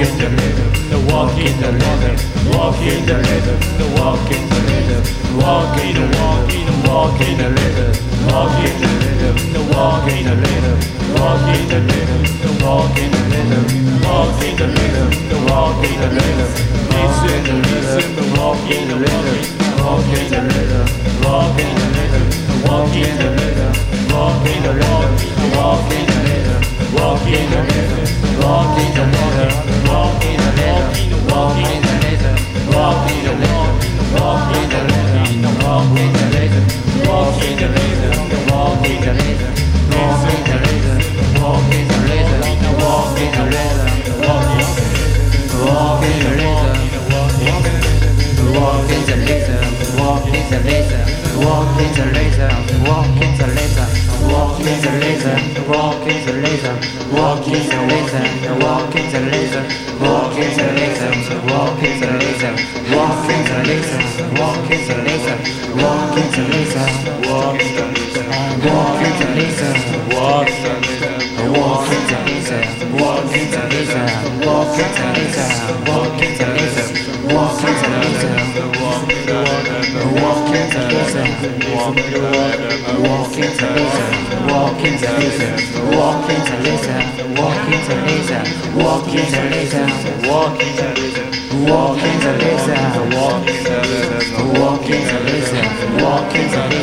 in the rhythm, the walk in the rhythm, walk in the rhythm, the walk in the rhythm, walk in the walk in the walk in the rhythm, walk in the rhythm, the walk in the rhythm, walk in the rhythm, the walk in the rhythm, walk in the rhythm, the walk in the rhythm, listen the listen, the walk in the rhythm, walk in the rhythm, walk in the rhythm, walk in the rhythm, walk in the rhythm, walk into the next walk into the next walk into the next walk rhythm, walk in the rhythm, walk in the rhythm, walk in the rhythm, walk in the rhythm, walk in the rhythm, walk in the rhythm, walk in the rhythm, walk in the rhythm, walk in the rhythm, walk in the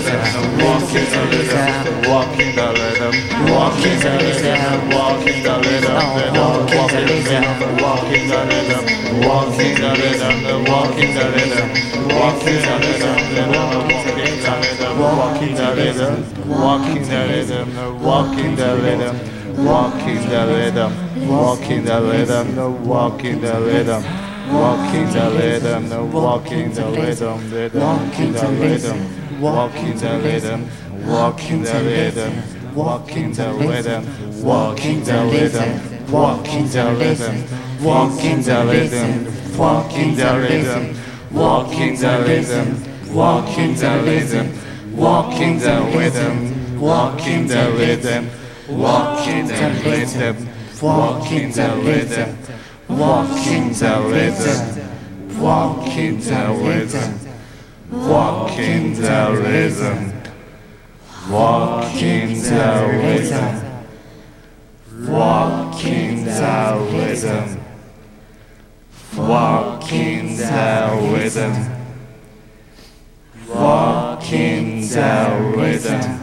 rhythm, Walk in the rhythm, walk in the rhythm, walk in the rhythm, walk in the rhythm, walk in the rhythm, walk in the rhythm, walk in the rhythm, walk in the rhythm, walk in the rhythm, walk in the rhythm, walk in the rhythm, walk in the rhythm, walk in the rhythm, walk the rhythm. Walk in the rhythm, walk in the rhythm, walk in the rhythm, walk in the rhythm, walk in the rhythm, walk in the rhythm, walk in the rhythm, walk in the rhythm, walk in the rhythm, walk in the rhythm, walk in the rhythm, walk in the rhythm, walk in the rhythm, walk in the rhythm, walk in the rhythm, walk in the rhythm, walk in the rhythm, walk in the rhythm, walk in the rhythm walking Taoism, walking Taoism, walking Taoism, walking Taoism,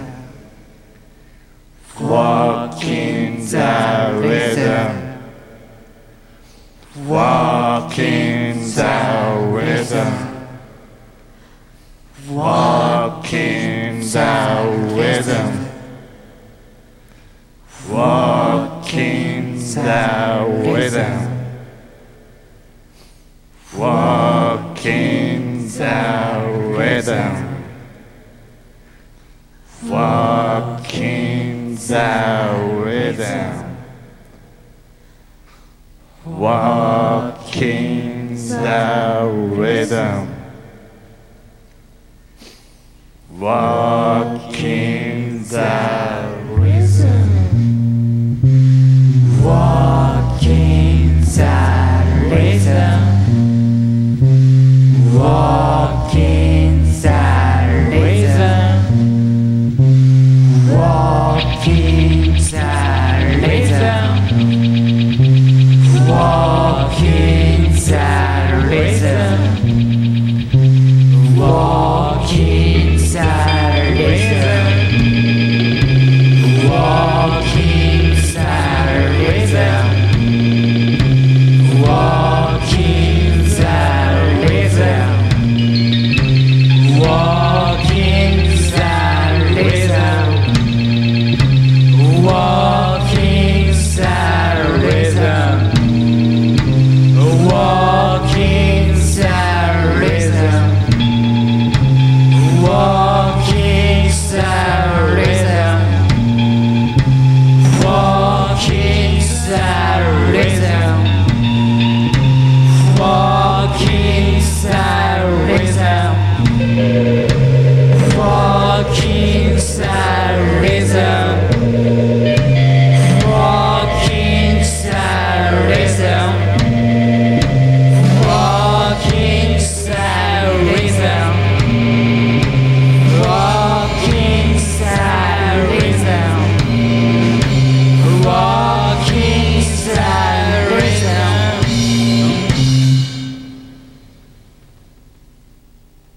walking the rhythm. Walk. rhythm. Walking the rhythm. Walking the rhythm. Walking the rhythm.